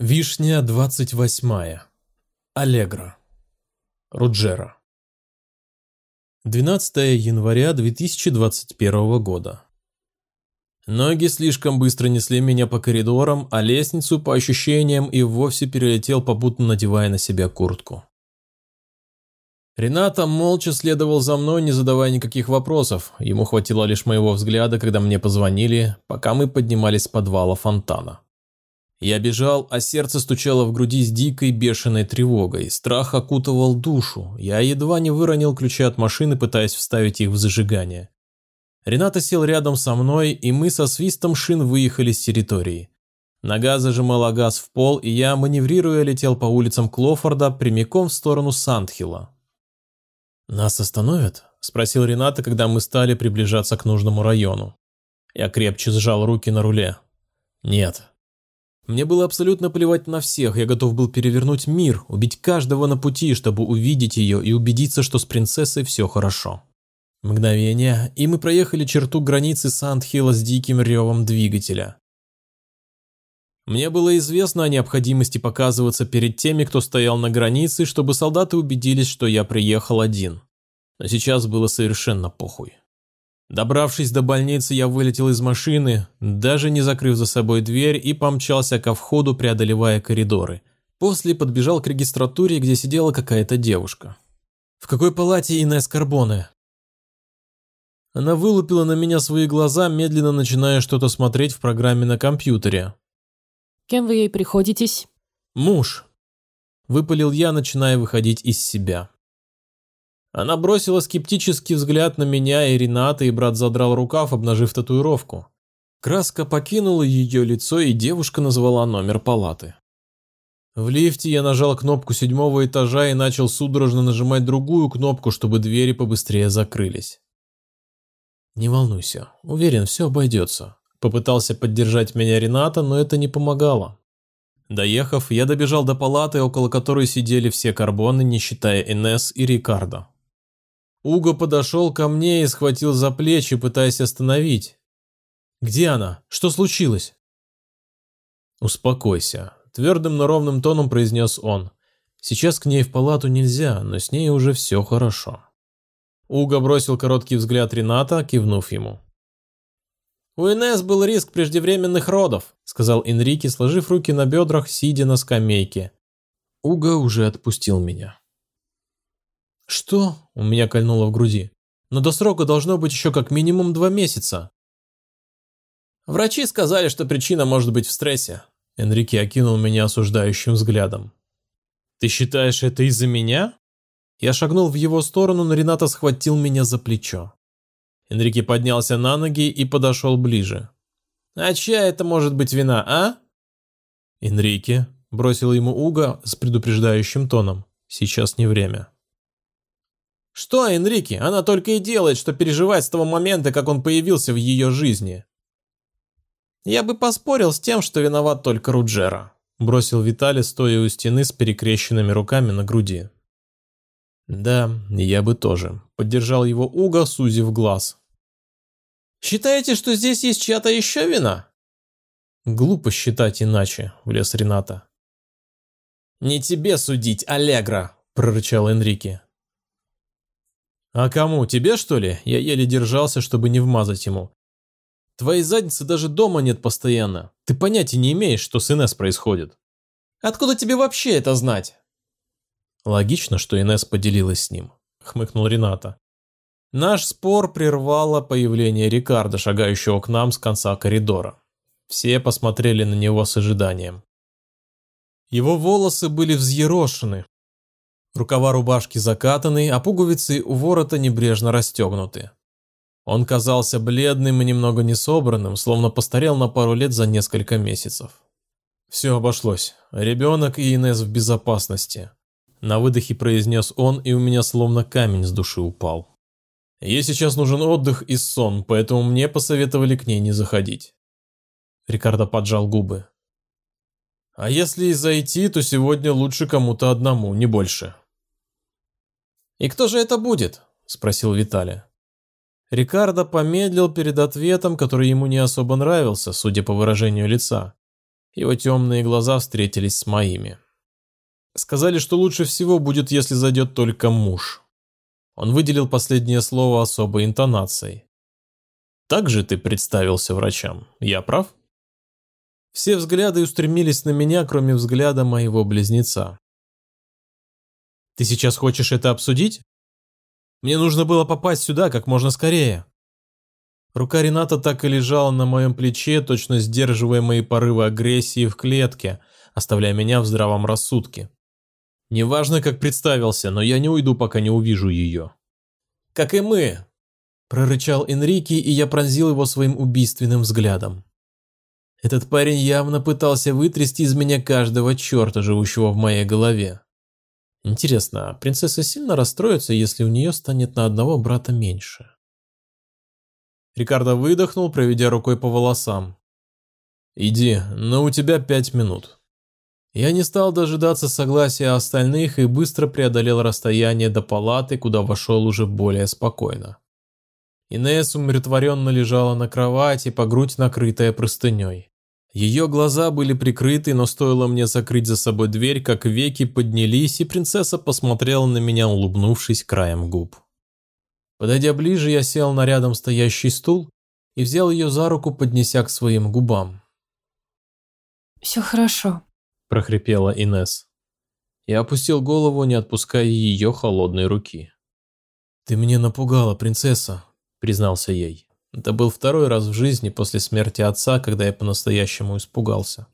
Вишня 28. Аллегра. Руджера. 12 января 2021 года. Ноги слишком быстро несли меня по коридорам, а лестницу, по ощущениям, и вовсе перелетел, попутно надевая на себя куртку. Рената молча следовал за мной, не задавая никаких вопросов. Ему хватило лишь моего взгляда, когда мне позвонили, пока мы поднимались с подвала фонтана. Я бежал, а сердце стучало в груди с дикой бешеной тревогой. Страх окутывал душу. Я едва не выронил ключи от машины, пытаясь вставить их в зажигание. Рената сел рядом со мной, и мы со свистом шин выехали с территории. Нога зажимала газ в пол, и я, маневрируя, летел по улицам Клофорда прямиком в сторону Сандхилла. «Нас остановят?» – спросил Рената, когда мы стали приближаться к нужному району. Я крепче сжал руки на руле. «Нет», мне было абсолютно плевать на всех, я готов был перевернуть мир, убить каждого на пути, чтобы увидеть ее и убедиться, что с принцессой все хорошо. Мгновение, и мы проехали черту границы Сандхилла с диким ревом двигателя. Мне было известно о необходимости показываться перед теми, кто стоял на границе, чтобы солдаты убедились, что я приехал один. Но сейчас было совершенно похуй. Добравшись до больницы, я вылетел из машины, даже не закрыв за собой дверь, и помчался ко входу, преодолевая коридоры. После подбежал к регистратуре, где сидела какая-то девушка. «В какой палате Инесс Карбоне?» Она вылупила на меня свои глаза, медленно начиная что-то смотреть в программе на компьютере. «Кем вы ей приходитесь?» «Муж», – выпалил я, начиная выходить из себя. Она бросила скептический взгляд на меня и Рената, и брат задрал рукав, обнажив татуировку. Краска покинула ее лицо, и девушка назвала номер палаты. В лифте я нажал кнопку седьмого этажа и начал судорожно нажимать другую кнопку, чтобы двери побыстрее закрылись. «Не волнуйся, уверен, все обойдется», – попытался поддержать меня Рената, но это не помогало. Доехав, я добежал до палаты, около которой сидели все карбоны, не считая Инес и Рикардо. Уго подошел ко мне и схватил за плечи, пытаясь остановить. «Где она? Что случилось?» «Успокойся», – твердым, но ровным тоном произнес он. «Сейчас к ней в палату нельзя, но с ней уже все хорошо». Уго бросил короткий взгляд Рената, кивнув ему. «У Инесс был риск преждевременных родов», – сказал Энрике, сложив руки на бедрах, сидя на скамейке. Уго уже отпустил меня. «Что?» – у меня кольнуло в груди. «Но до срока должно быть еще как минимум два месяца». «Врачи сказали, что причина может быть в стрессе», – Энрике окинул меня осуждающим взглядом. «Ты считаешь это из-за меня?» Я шагнул в его сторону, но Рената схватил меня за плечо. Энрике поднялся на ноги и подошел ближе. «А чья это может быть вина, а?» «Энрике», – бросил ему Уга с предупреждающим тоном. «Сейчас не время». Что, Энрике, она только и делает, что переживает с того момента, как он появился в ее жизни. Я бы поспорил с тем, что виноват только Руджера, бросил Виталий, стоя у стены с перекрещенными руками на груди. Да, я бы тоже, поддержал его Уга, сузив глаз. Считаете, что здесь есть чья-то еще вина? Глупо считать иначе, влез Рената. Не тебе судить, Аллегра, прорычал Энрике. «А кому? Тебе, что ли?» Я еле держался, чтобы не вмазать ему. «Твоей задницы даже дома нет постоянно. Ты понятия не имеешь, что с Инесс происходит». «Откуда тебе вообще это знать?» Логично, что Инесс поделилась с ним, хмыкнул Рената. Наш спор прервало появление Рикардо, шагающего к нам с конца коридора. Все посмотрели на него с ожиданием. Его волосы были взъерошены, Рукава рубашки закатаны, а пуговицы у ворота небрежно расстегнуты. Он казался бледным и немного несобранным, словно постарел на пару лет за несколько месяцев. Все обошлось. Ребенок и Инес в безопасности. На выдохе произнес он, и у меня словно камень с души упал. Ей сейчас нужен отдых и сон, поэтому мне посоветовали к ней не заходить. Рикардо поджал губы. А если и зайти, то сегодня лучше кому-то одному, не больше. «И кто же это будет?» – спросил Виталий. Рикардо помедлил перед ответом, который ему не особо нравился, судя по выражению лица. Его темные глаза встретились с моими. Сказали, что лучше всего будет, если зайдет только муж. Он выделил последнее слово особой интонацией. Так же ты представился врачам, я прав? Все взгляды устремились на меня, кроме взгляда моего близнеца. Ты сейчас хочешь это обсудить? Мне нужно было попасть сюда как можно скорее. Рука Рената так и лежала на моем плече, точно сдерживая мои порывы агрессии в клетке, оставляя меня в здравом рассудке. Неважно, как представился, но я не уйду, пока не увижу ее. «Как и мы!» – прорычал Энрике, и я пронзил его своим убийственным взглядом. Этот парень явно пытался вытрясти из меня каждого черта, живущего в моей голове. Интересно, принцесса сильно расстроится, если у нее станет на одного брата меньше? Рикардо выдохнул, проведя рукой по волосам. «Иди, но у тебя пять минут». Я не стал дожидаться согласия остальных и быстро преодолел расстояние до палаты, куда вошел уже более спокойно. Инесс умиротворенно лежала на кровати, по грудь накрытая простыней. Ее глаза были прикрыты, но стоило мне закрыть за собой дверь, как веки поднялись, и принцесса посмотрела на меня, улыбнувшись краем губ. Подойдя ближе, я сел на рядом стоящий стул и взял ее за руку, поднеся к своим губам. «Все хорошо», – прохрипела Инес. Я опустил голову, не отпуская ее холодной руки. «Ты меня напугала, принцесса», – признался ей. Это был второй раз в жизни после смерти отца, когда я по-настоящему испугался.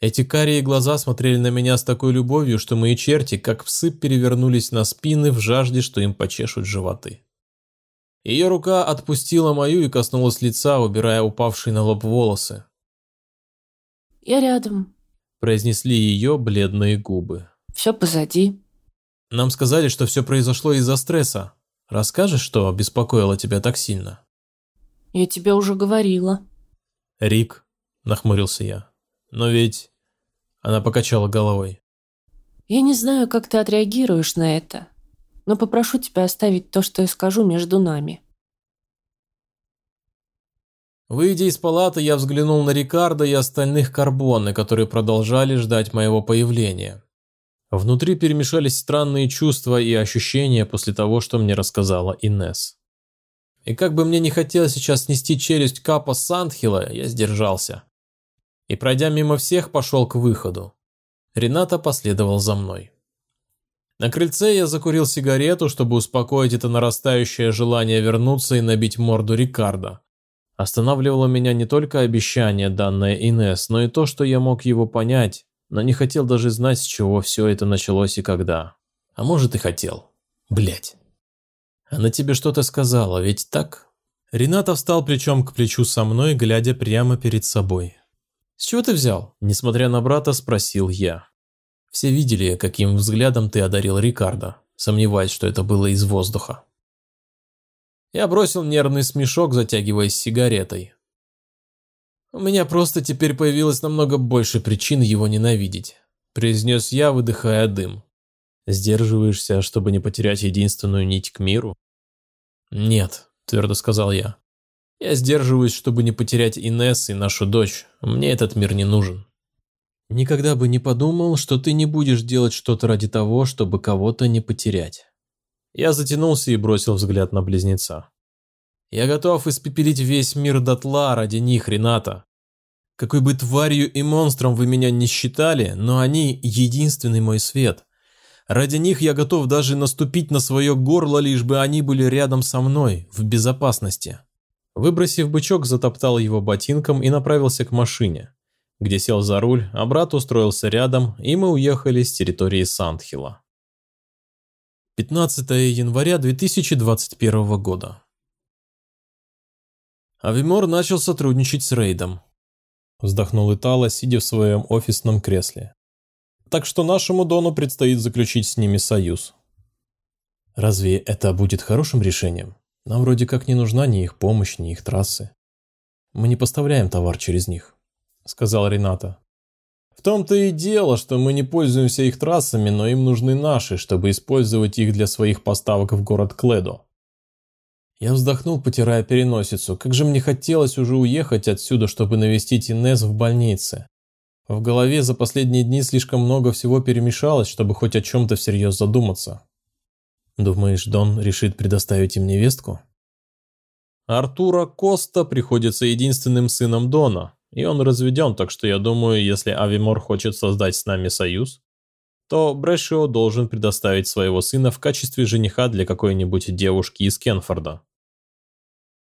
Эти карие глаза смотрели на меня с такой любовью, что мои черти, как псы, перевернулись на спины в жажде, что им почешут животы. Ее рука отпустила мою и коснулась лица, убирая упавшие на лоб волосы. «Я рядом», – произнесли ее бледные губы. «Все позади». «Нам сказали, что все произошло из-за стресса. Расскажешь, что беспокоило тебя так сильно?» Я тебе уже говорила. Рик, нахмурился я. Но ведь... Она покачала головой. Я не знаю, как ты отреагируешь на это, но попрошу тебя оставить то, что я скажу между нами. Выйдя из палаты, я взглянул на Рикардо и остальных карбоны, которые продолжали ждать моего появления. Внутри перемешались странные чувства и ощущения после того, что мне рассказала Инес. И как бы мне не хотелось сейчас снести челюсть Капа Сандхила, я сдержался. И пройдя мимо всех, пошел к выходу. Рената последовал за мной. На крыльце я закурил сигарету, чтобы успокоить это нарастающее желание вернуться и набить морду Рикардо. Останавливало меня не только обещание, данное Инес, но и то, что я мог его понять, но не хотел даже знать, с чего все это началось и когда. А может и хотел. Блять. Она тебе что-то сказала, ведь так? Рената встал плечом к плечу со мной, глядя прямо перед собой. «С чего ты взял?» – несмотря на брата, спросил я. Все видели, каким взглядом ты одарил Рикардо, сомневаясь, что это было из воздуха. Я бросил нервный смешок, затягиваясь сигаретой. «У меня просто теперь появилось намного больше причин его ненавидеть», – произнес я, выдыхая дым. «Сдерживаешься, чтобы не потерять единственную нить к миру?» «Нет», – твердо сказал я. «Я сдерживаюсь, чтобы не потерять Инесс и нашу дочь. Мне этот мир не нужен». «Никогда бы не подумал, что ты не будешь делать что-то ради того, чтобы кого-то не потерять». Я затянулся и бросил взгляд на близнеца. «Я готов испепелить весь мир дотла ради них, Рената. Какой бы тварью и монстром вы меня не считали, но они – единственный мой свет. Ради них я готов даже наступить на свое горло, лишь бы они были рядом со мной, в безопасности. Выбросив бычок, затоптал его ботинком и направился к машине, где сел за руль, а брат устроился рядом, и мы уехали с территории Сандхила. 15 января 2021 года. Авимор начал сотрудничать с Рейдом. Вздохнул Итало, сидя в своем офисном кресле так что нашему Дону предстоит заключить с ними союз. Разве это будет хорошим решением? Нам вроде как не нужна ни их помощь, ни их трассы. Мы не поставляем товар через них, сказал Рената. В том-то и дело, что мы не пользуемся их трассами, но им нужны наши, чтобы использовать их для своих поставок в город Кледо. Я вздохнул, потирая переносицу. Как же мне хотелось уже уехать отсюда, чтобы навестить Инес в больнице. В голове за последние дни слишком много всего перемешалось, чтобы хоть о чем-то всерьез задуматься. Думаешь, Дон решит предоставить им невестку? Артура Коста приходится единственным сыном Дона, и он разведен, так что я думаю, если Авимор хочет создать с нами союз, то Брэшио должен предоставить своего сына в качестве жениха для какой-нибудь девушки из Кенфорда.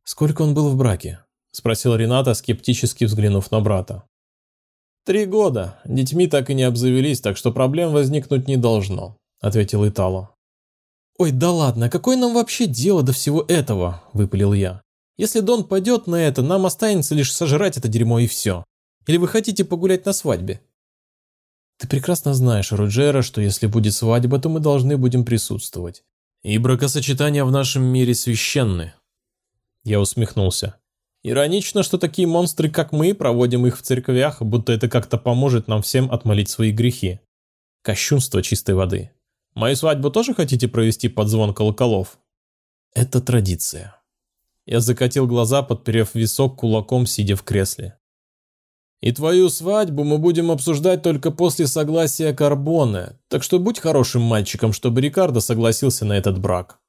«Сколько он был в браке?» – спросил Рената, скептически взглянув на брата. «Три года. Детьми так и не обзавелись, так что проблем возникнуть не должно», – ответил Итало. «Ой, да ладно, какое нам вообще дело до всего этого?» – выпалил я. «Если Дон пойдет на это, нам останется лишь сожрать это дерьмо и все. Или вы хотите погулять на свадьбе?» «Ты прекрасно знаешь, Роджера, что если будет свадьба, то мы должны будем присутствовать. И бракосочетания в нашем мире священны». Я усмехнулся. «Иронично, что такие монстры, как мы, проводим их в церквях, будто это как-то поможет нам всем отмолить свои грехи. Кощунство чистой воды». Мою свадьбу тоже хотите провести под звон колоколов? Это традиция. Я закатил глаза, подперев висок кулаком, сидя в кресле. И твою свадьбу мы будем обсуждать только после согласия Карбоне, так что будь хорошим мальчиком, чтобы Рикардо согласился на этот брак.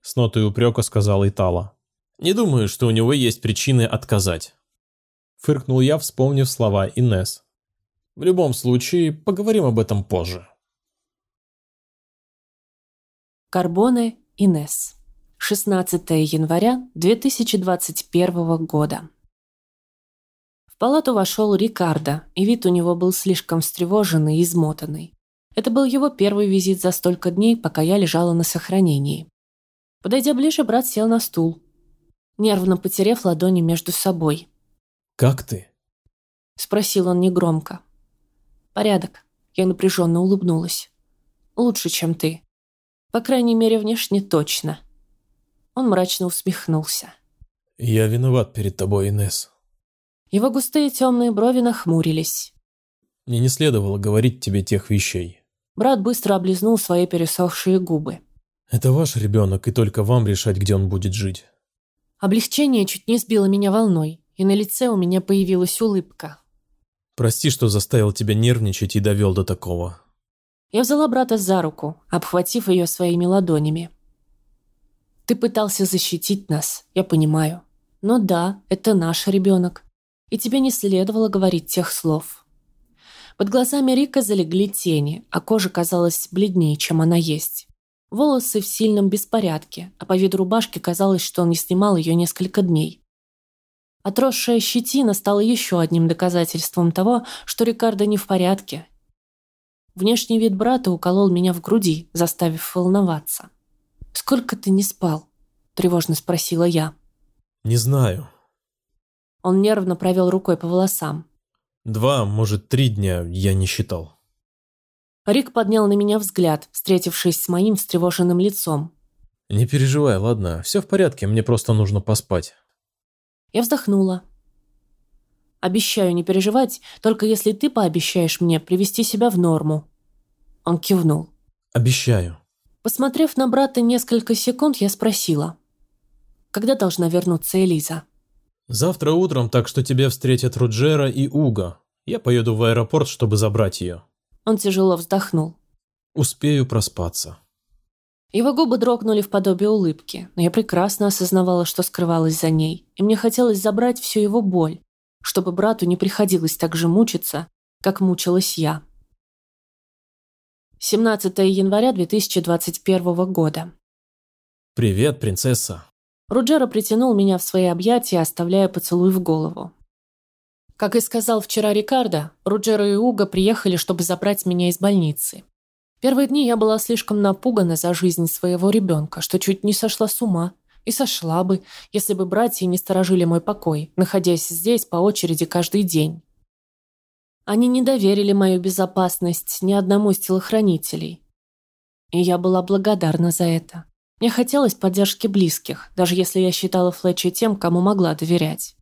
С нотой упрека сказал Итала. Не думаю, что у него есть причины отказать. Фыркнул я, вспомнив слова Инес. В любом случае, поговорим об этом позже. Карбоне Инес. 16 января 2021 года. В палату вошел Рикардо, и вид у него был слишком встревоженный и измотанный. Это был его первый визит за столько дней, пока я лежала на сохранении. Подойдя ближе, брат сел на стул, нервно потеряв ладони между собой. «Как ты?» – спросил он негромко. «Порядок», – я напряженно улыбнулась. «Лучше, чем ты». По крайней мере, внешне точно. Он мрачно усмехнулся. «Я виноват перед тобой, Инесс». Его густые темные брови нахмурились. «Мне не следовало говорить тебе тех вещей». Брат быстро облизнул свои пересохшие губы. «Это ваш ребенок, и только вам решать, где он будет жить». Облегчение чуть не сбило меня волной, и на лице у меня появилась улыбка. «Прости, что заставил тебя нервничать и довел до такого. Я взяла брата за руку, обхватив ее своими ладонями. «Ты пытался защитить нас, я понимаю. Но да, это наш ребенок. И тебе не следовало говорить тех слов». Под глазами Рика залегли тени, а кожа казалась бледнее, чем она есть. Волосы в сильном беспорядке, а по виду рубашки казалось, что он не снимал ее несколько дней. Отросшая щетина стала еще одним доказательством того, что Рикардо не в порядке Внешний вид брата уколол меня в груди, заставив волноваться. «Сколько ты не спал?» – тревожно спросила я. «Не знаю». Он нервно провел рукой по волосам. «Два, может, три дня я не считал». Рик поднял на меня взгляд, встретившись с моим встревоженным лицом. «Не переживай, ладно, все в порядке, мне просто нужно поспать». Я вздохнула. Обещаю не переживать, только если ты пообещаешь мне привести себя в норму». Он кивнул. «Обещаю». Посмотрев на брата несколько секунд, я спросила. «Когда должна вернуться Элиза?» «Завтра утром, так что тебя встретят Руджера и Уга. Я поеду в аэропорт, чтобы забрать ее». Он тяжело вздохнул. «Успею проспаться». Его губы дрогнули в подобие улыбки, но я прекрасно осознавала, что скрывалось за ней, и мне хотелось забрать всю его боль, чтобы брату не приходилось так же мучиться, как мучилась я. 17 января 2021 года. «Привет, принцесса!» Руджера притянул меня в свои объятия, оставляя поцелуй в голову. Как и сказал вчера Рикардо, Руджера и Уга приехали, чтобы забрать меня из больницы. Первые дни я была слишком напугана за жизнь своего ребенка, что чуть не сошла с ума. И сошла бы, если бы братья не сторожили мой покой, находясь здесь по очереди каждый день. Они не доверили мою безопасность ни одному из телохранителей. И я была благодарна за это. Мне хотелось поддержки близких, даже если я считала Флетча тем, кому могла доверять.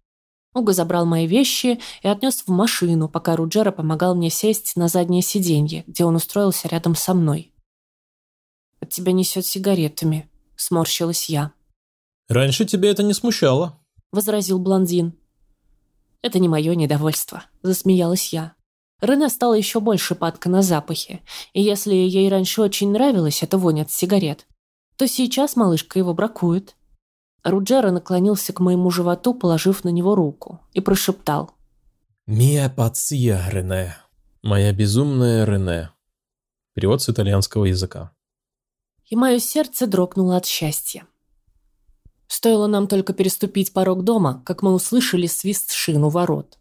Уго забрал мои вещи и отнес в машину, пока Руджера помогал мне сесть на заднее сиденье, где он устроился рядом со мной. «От тебя несет сигаретами», — сморщилась я. «Раньше тебя это не смущало», — возразил блондин. «Это не мое недовольство», — засмеялась я. Рене стала еще больше падка на запахи, и если ей раньше очень нравилось это вонь от сигарет, то сейчас малышка его бракует. Руджера наклонился к моему животу, положив на него руку, и прошептал. «Мия пация, Рене». «Моя безумная Рене». Перевод с итальянского языка. И мое сердце дрогнуло от счастья. Стоило нам только переступить порог дома, как мы услышали свист шин у ворот.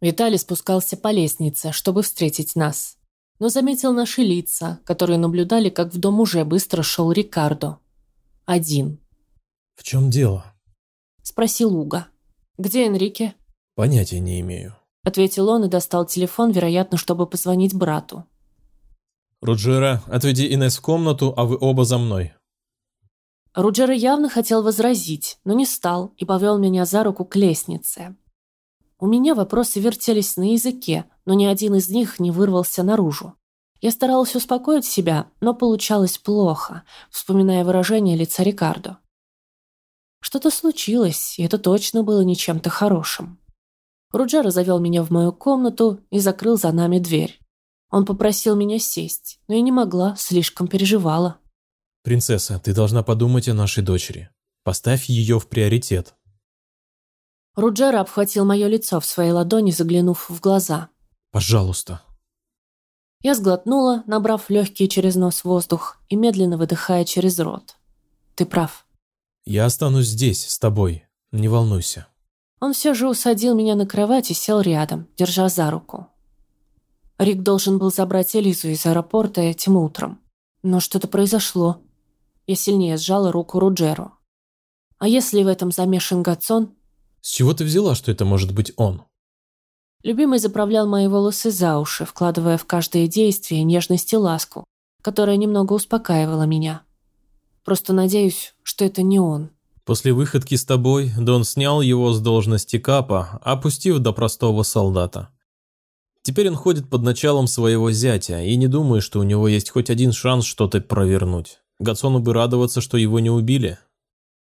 Виталий спускался по лестнице, чтобы встретить нас. Но заметил наши лица, которые наблюдали, как в дом уже быстро шел Рикардо. Один. «В чем дело?» Спросил Уга. «Где Энрике?» «Понятия не имею», – ответил он и достал телефон, вероятно, чтобы позвонить брату. «Руджера, отведи Инес в комнату, а вы оба за мной». Руджера явно хотел возразить, но не стал и повел меня за руку к лестнице. У меня вопросы вертелись на языке, но ни один из них не вырвался наружу. Я старалась успокоить себя, но получалось плохо, вспоминая выражение лица Рикардо. Что-то случилось, и это точно было не чем-то хорошим. Руджера завел меня в мою комнату и закрыл за нами дверь. Он попросил меня сесть, но я не могла, слишком переживала. «Принцесса, ты должна подумать о нашей дочери. Поставь ее в приоритет», Руджера обхватил мое лицо в своей ладони, заглянув в глаза. «Пожалуйста». Я сглотнула, набрав легкий через нос воздух и медленно выдыхая через рот. «Ты прав». «Я останусь здесь, с тобой. Не волнуйся». Он все же усадил меня на кровать и сел рядом, держа за руку. Рик должен был забрать Элизу из аэропорта этим утром. Но что-то произошло. Я сильнее сжала руку Руджеру. А если в этом замешан Гатсон, с чего ты взяла, что это может быть он? Любимый заправлял мои волосы за уши, вкладывая в каждое действие нежность и ласку, которая немного успокаивала меня. Просто надеюсь, что это не он. После выходки с тобой Дон снял его с должности капа, опустив до простого солдата. Теперь он ходит под началом своего зятя и не думает, что у него есть хоть один шанс что-то провернуть. Гацону бы радоваться, что его не убили.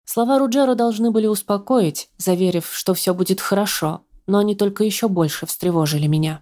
Слова Руджера должны были успокоить, заверив, что все будет хорошо, но они только еще больше встревожили меня.